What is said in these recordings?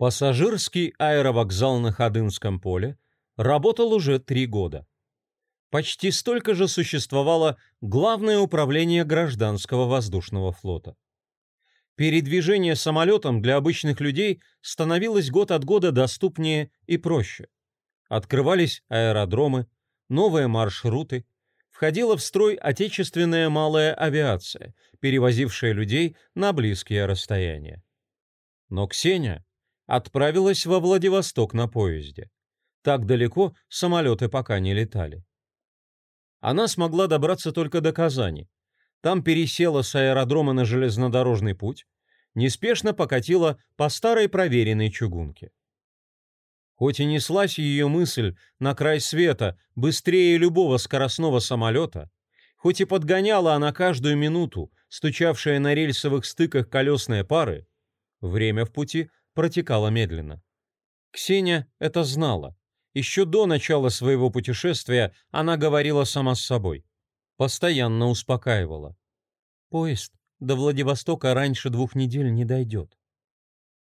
Пассажирский аэровокзал на Ходынском поле работал уже три года. Почти столько же существовало Главное управление гражданского воздушного флота. Передвижение самолетом для обычных людей становилось год от года доступнее и проще. Открывались аэродромы, новые маршруты, входила в строй отечественная малая авиация, перевозившая людей на близкие расстояния. Но Ксения отправилась во Владивосток на поезде. Так далеко самолеты пока не летали. Она смогла добраться только до Казани. Там пересела с аэродрома на железнодорожный путь, неспешно покатила по старой проверенной чугунке. Хоть и неслась ее мысль на край света быстрее любого скоростного самолета, хоть и подгоняла она каждую минуту, стучавшая на рельсовых стыках колесные пары, время в пути протекала медленно. Ксения это знала. Еще до начала своего путешествия она говорила сама с собой. Постоянно успокаивала. «Поезд до Владивостока раньше двух недель не дойдет».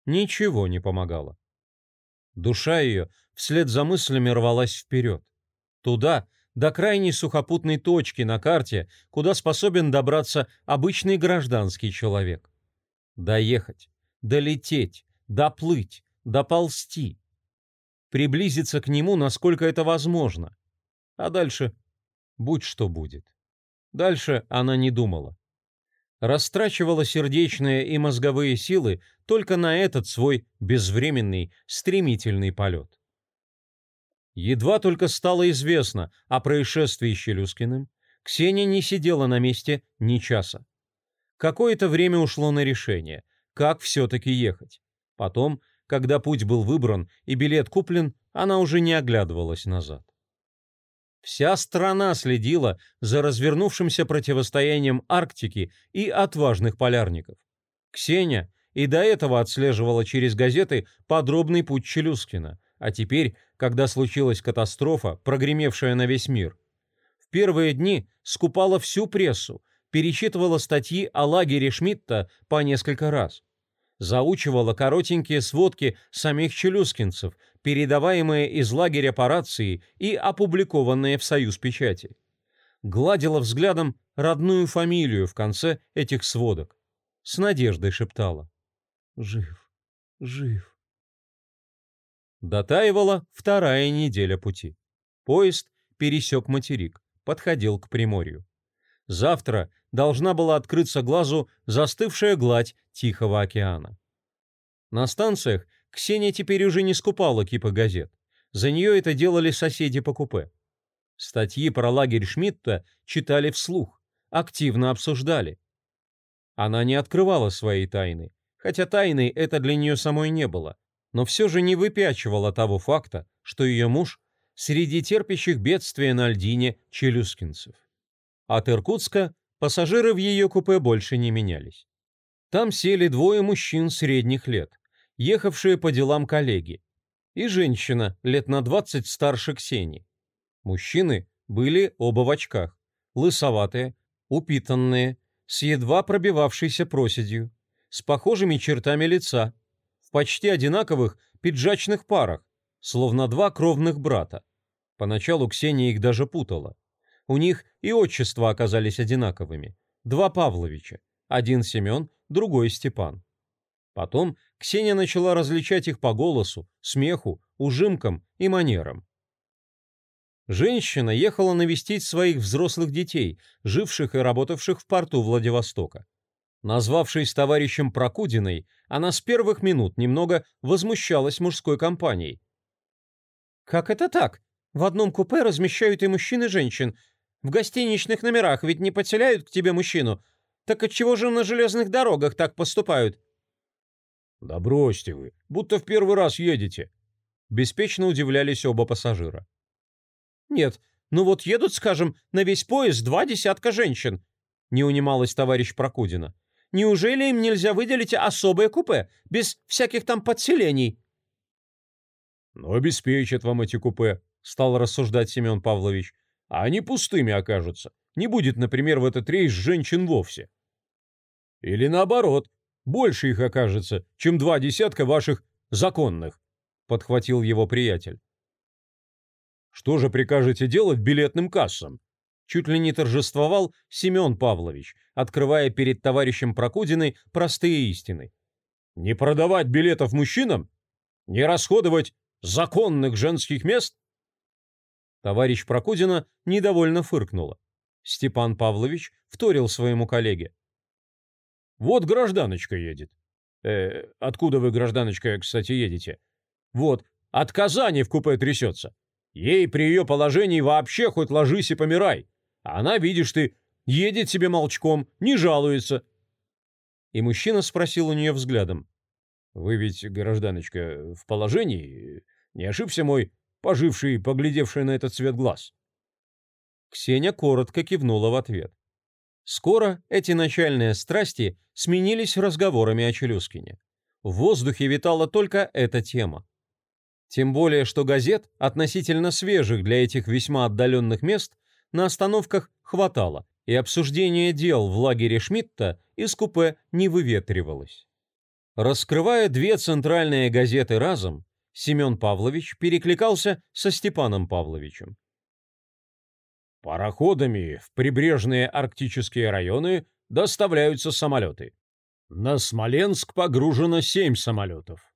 Ничего не помогало. Душа ее вслед за мыслями рвалась вперед. Туда, до крайней сухопутной точки на карте, куда способен добраться обычный гражданский человек. Доехать, долететь, доплыть, доползти, приблизиться к нему, насколько это возможно. А дальше будь что будет. Дальше она не думала. Растрачивала сердечные и мозговые силы только на этот свой безвременный, стремительный полет. Едва только стало известно о происшествии с Челюскиным, Ксения не сидела на месте ни часа. Какое-то время ушло на решение, как все-таки ехать. Потом, когда путь был выбран и билет куплен, она уже не оглядывалась назад. Вся страна следила за развернувшимся противостоянием Арктики и отважных полярников. Ксения и до этого отслеживала через газеты подробный путь Челюскина, а теперь, когда случилась катастрофа, прогремевшая на весь мир, в первые дни скупала всю прессу, перечитывала статьи о лагере Шмидта по несколько раз заучивала коротенькие сводки самих челюскинцев, передаваемые из лагеря по рации и опубликованные в Союз печати. Гладила взглядом родную фамилию в конце этих сводок. С надеждой шептала. «Жив, жив». Дотаивала вторая неделя пути. Поезд пересек материк, подходил к Приморью. Завтра должна была открыться глазу застывшая гладь Тихого океана. На станциях Ксения теперь уже не скупала кипы газет. За нее это делали соседи по купе. Статьи про лагерь Шмидта читали вслух, активно обсуждали. Она не открывала своей тайны, хотя тайной это для нее самой не было, но все же не выпячивала того факта, что ее муж среди терпящих бедствия на льдине челюскинцев. От Иркутска пассажиры в ее купе больше не менялись. Там сели двое мужчин средних лет, ехавшие по делам коллеги, и женщина лет на 20 старше Ксении. Мужчины были оба в очках, лысоватые, упитанные, с едва пробивавшейся проседью, с похожими чертами лица, в почти одинаковых пиджачных парах, словно два кровных брата. Поначалу Ксения их даже путала. У них и отчества оказались одинаковыми. Два Павловича. Один Семен, другой Степан. Потом Ксения начала различать их по голосу, смеху, ужимкам и манерам. Женщина ехала навестить своих взрослых детей, живших и работавших в порту Владивостока. Назвавшись товарищем Прокудиной, она с первых минут немного возмущалась мужской компанией. «Как это так? В одном купе размещают и мужчин, и женщин. В гостиничных номерах ведь не подселяют к тебе мужчину. Так отчего же на железных дорогах так поступают? Да бросьте вы, будто в первый раз едете. Беспечно удивлялись оба пассажира. Нет, ну вот едут, скажем, на весь поезд два десятка женщин. Не унималась товарищ Прокудина. Неужели им нельзя выделить особое купе, без всяких там подселений? Ну, обеспечат вам эти купе, стал рассуждать Семен Павлович а они пустыми окажутся. Не будет, например, в этот рейс женщин вовсе. Или наоборот, больше их окажется, чем два десятка ваших законных, подхватил его приятель. Что же прикажете делать билетным кассам? Чуть ли не торжествовал Семен Павлович, открывая перед товарищем Прокудиной простые истины. Не продавать билетов мужчинам? Не расходовать законных женских мест? Товарищ Прокудина недовольно фыркнула. Степан Павлович вторил своему коллеге. «Вот гражданочка едет». «Э, откуда вы, гражданочка, кстати, едете?» «Вот, от Казани в купе трясется. Ей при ее положении вообще хоть ложись и помирай. Она, видишь ты, едет себе молчком, не жалуется». И мужчина спросил у нее взглядом. «Вы ведь, гражданочка, в положении? Не ошибся мой поживший, поглядевший на этот цвет глаз?» Ксения коротко кивнула в ответ. Скоро эти начальные страсти сменились разговорами о Челюскине. В воздухе витала только эта тема. Тем более, что газет, относительно свежих для этих весьма отдаленных мест, на остановках хватало, и обсуждение дел в лагере Шмидта из купе не выветривалось. Раскрывая две центральные газеты разом, Семен Павлович перекликался со Степаном Павловичем. Пароходами в прибрежные арктические районы доставляются самолеты. На Смоленск погружено семь самолетов.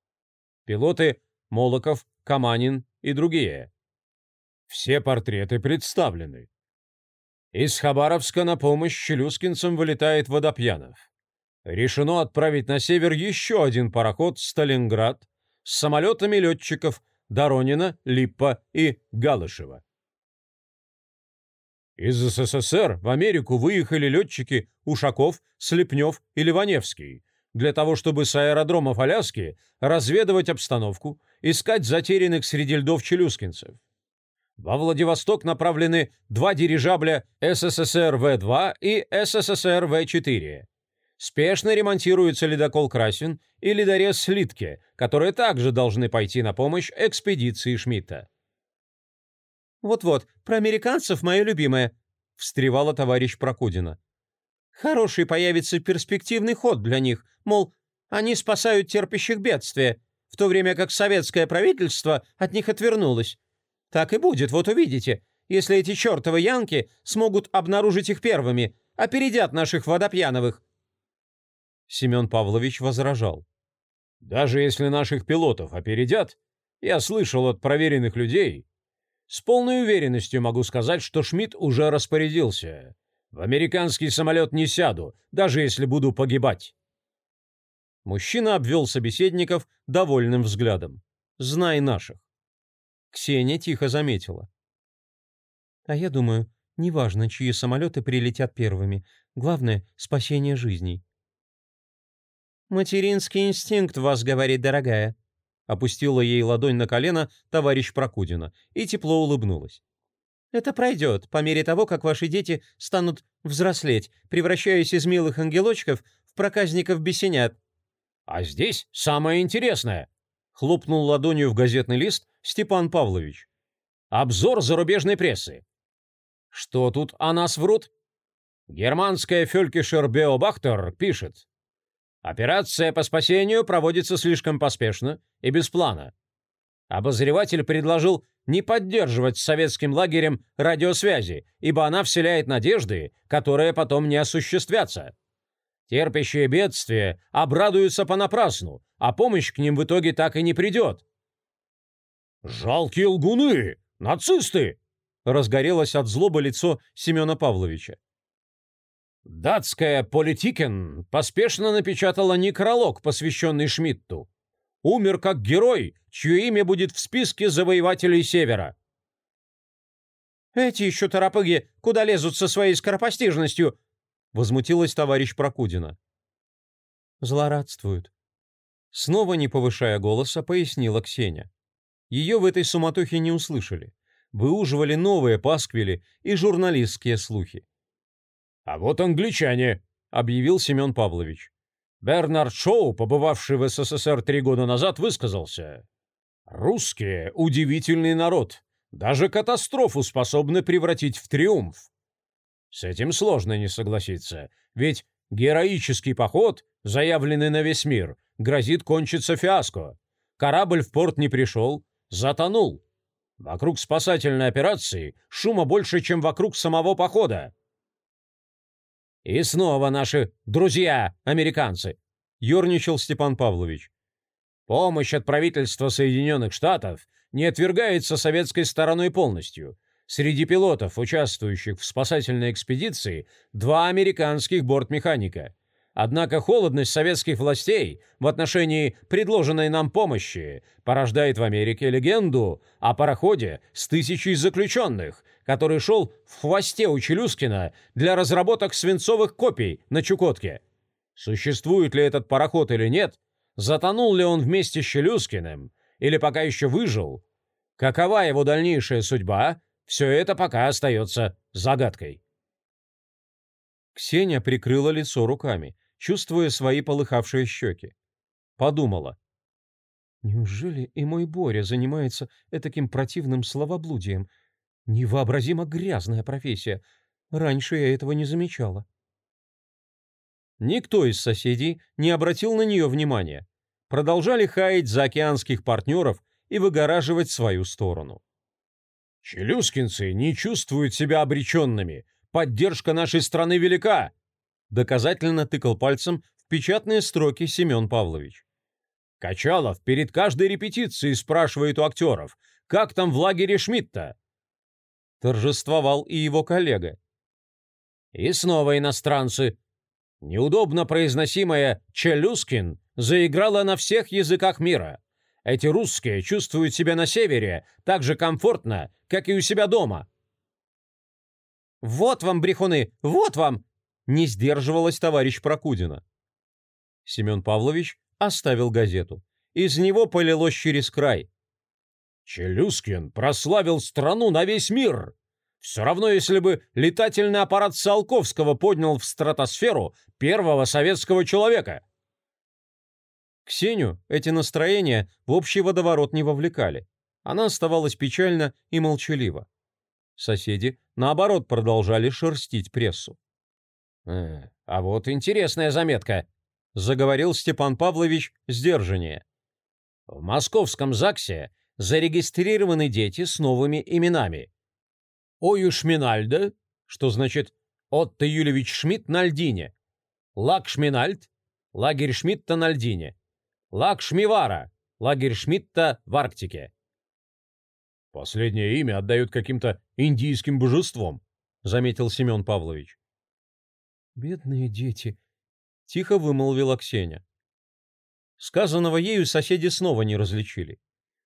Пилоты Молоков, Каманин и другие. Все портреты представлены. Из Хабаровска на помощь челюскинцам вылетает Водопьянов. Решено отправить на север еще один пароход «Сталинград» с самолетами летчиков Доронина, Липпа и Галышева. Из СССР в Америку выехали летчики Ушаков, Слепнев и Ливаневский для того, чтобы с аэродромов Аляски разведывать обстановку, искать затерянных среди льдов челюскинцев. Во Владивосток направлены два дирижабля СССР В-2 и СССР В-4. Спешно ремонтируется ледокол «Красин» и ледорез «Слитке», которые также должны пойти на помощь экспедиции Шмидта. «Вот-вот, про американцев мое любимое», — встревала товарищ Прокудина. «Хороший появится перспективный ход для них, мол, они спасают терпящих бедствия, в то время как советское правительство от них отвернулось. Так и будет, вот увидите, если эти чертовы янки смогут обнаружить их первыми, опередят наших водопьяновых». Семен Павлович возражал. «Даже если наших пилотов опередят, я слышал от проверенных людей, с полной уверенностью могу сказать, что Шмидт уже распорядился. В американский самолет не сяду, даже если буду погибать. Мужчина обвел собеседников довольным взглядом. Знай наших. Ксения тихо заметила. А я думаю, неважно, чьи самолеты прилетят первыми. Главное — спасение жизней. «Материнский инстинкт вас говорит, дорогая», Опустила ей ладонь на колено товарищ Прокудина и тепло улыбнулась. «Это пройдет по мере того, как ваши дети станут взрослеть, превращаясь из милых ангелочков в проказников-бесенят». «А здесь самое интересное!» — хлопнул ладонью в газетный лист Степан Павлович. «Обзор зарубежной прессы. Что тут о нас врут?» Германская Фелькишер Беобахтер пишет. Операция по спасению проводится слишком поспешно и без плана. Обозреватель предложил не поддерживать с советским лагерем радиосвязи, ибо она вселяет надежды, которые потом не осуществятся. Терпящие бедствия обрадуются понапрасну, а помощь к ним в итоге так и не придет. «Жалкие лгуны! Нацисты!» разгорелось от злобы лицо Семена Павловича. Датская «Политикен» поспешно напечатала некролог, посвященный Шмидту. Умер как герой, чье имя будет в списке завоевателей Севера. «Эти еще торопыги куда лезут со своей скоропостижностью?» — возмутилась товарищ Прокудина. «Злорадствуют». Снова не повышая голоса, пояснила Ксения. Ее в этой суматохе не услышали. Выуживали новые пасквили и журналистские слухи. «А вот англичане», — объявил Семен Павлович. Бернард Шоу, побывавший в СССР три года назад, высказался. «Русские — удивительный народ. Даже катастрофу способны превратить в триумф». С этим сложно не согласиться, ведь героический поход, заявленный на весь мир, грозит кончиться фиаско. Корабль в порт не пришел, затонул. Вокруг спасательной операции шума больше, чем вокруг самого похода. И снова наши друзья, американцы, ерничал Степан Павлович. Помощь от правительства Соединенных Штатов не отвергается советской стороной полностью. Среди пилотов, участвующих в спасательной экспедиции, два американских бортмеханика. Однако холодность советских властей в отношении предложенной нам помощи порождает в Америке легенду о пароходе с тысячей заключенных, который шел в хвосте у Челюскина для разработок свинцовых копий на Чукотке. Существует ли этот пароход или нет, затонул ли он вместе с Челюскиным, или пока еще выжил, какова его дальнейшая судьба, все это пока остается загадкой. Ксения прикрыла лицо руками чувствуя свои полыхавшие щеки. Подумала. Неужели и мой Боря занимается этаким противным словоблудием? Невообразимо грязная профессия. Раньше я этого не замечала. Никто из соседей не обратил на нее внимания. Продолжали хаять заокеанских партнеров и выгораживать свою сторону. «Челюскинцы не чувствуют себя обреченными. Поддержка нашей страны велика доказательно тыкал пальцем в печатные строки Семен Павлович. Качалов перед каждой репетицией спрашивает у актеров, как там в лагере Шмидта. Торжествовал и его коллега. И снова иностранцы. Неудобно произносимая «Челюскин» заиграла на всех языках мира. Эти русские чувствуют себя на севере так же комфортно, как и у себя дома. «Вот вам, брехуны, вот вам!» Не сдерживалась товарищ Прокудина. Семен Павлович оставил газету. Из него полилось через край. «Челюскин прославил страну на весь мир! Все равно, если бы летательный аппарат Циолковского поднял в стратосферу первого советского человека!» Ксению эти настроения в общий водоворот не вовлекали. Она оставалась печальна и молчалива. Соседи, наоборот, продолжали шерстить прессу. Э, «А вот интересная заметка», — заговорил Степан Павлович сдержаннее. «В московском ЗАГСе зарегистрированы дети с новыми именами. Ою Шминальда, что значит Отто Юлевич Шмидт на льдине, Лак Шминальд, лагерь Шмидта на льдине, Лак Шмивара, лагерь Шмидта в Арктике». «Последнее имя отдают каким-то индийским божеством», — заметил Семен Павлович. «Бедные дети!» — тихо вымолвила Ксения. Сказанного ею соседи снова не различили.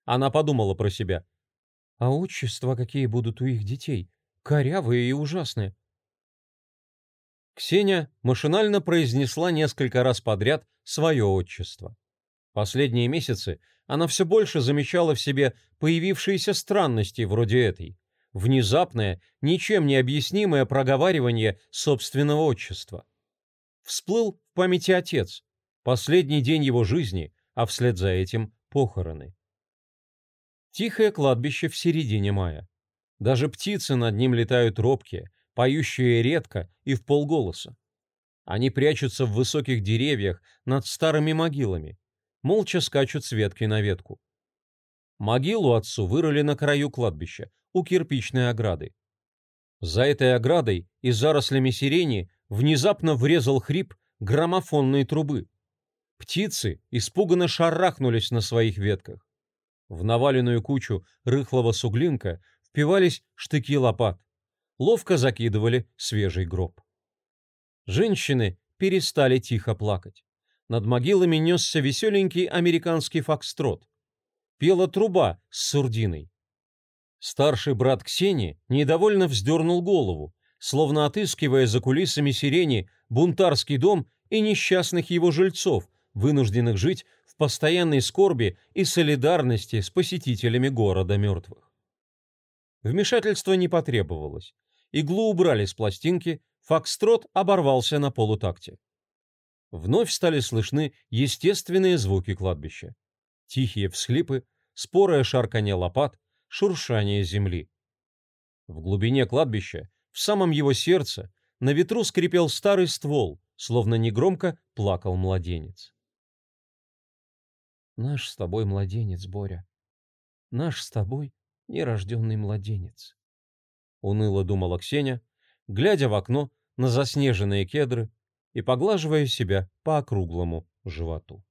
Она подумала про себя. «А отчества какие будут у их детей? Корявые и ужасные!» Ксения машинально произнесла несколько раз подряд свое отчество. Последние месяцы она все больше замечала в себе появившиеся странности вроде этой внезапное, ничем не объяснимое проговаривание собственного отчества. Всплыл в памяти отец, последний день его жизни, а вслед за этим похороны. Тихое кладбище в середине мая. Даже птицы над ним летают робкие, поющие редко и в полголоса. Они прячутся в высоких деревьях над старыми могилами, молча скачут с ветки на ветку. Могилу отцу вырыли на краю кладбища, у кирпичной ограды. За этой оградой и зарослями сирени внезапно врезал хрип граммофонной трубы. Птицы испуганно шарахнулись на своих ветках. В наваленную кучу рыхлого суглинка впивались штыки лопат. Ловко закидывали свежий гроб. Женщины перестали тихо плакать. Над могилами несся веселенький американский фокстрот. Пела труба с сурдиной. Старший брат Ксении недовольно вздернул голову, словно отыскивая за кулисами сирени бунтарский дом и несчастных его жильцов, вынужденных жить в постоянной скорби и солидарности с посетителями города мертвых. Вмешательства не потребовалось. Иглу убрали с пластинки, фокстрот оборвался на полутакте. Вновь стали слышны естественные звуки кладбища. Тихие всхлипы, спорое шарканье лопат, шуршание земли. В глубине кладбища, в самом его сердце, на ветру скрипел старый ствол, словно негромко плакал младенец. Наш с тобой младенец, Боря. Наш с тобой нерожденный младенец. Уныло думала Ксения, глядя в окно на заснеженные кедры и поглаживая себя по округлому животу.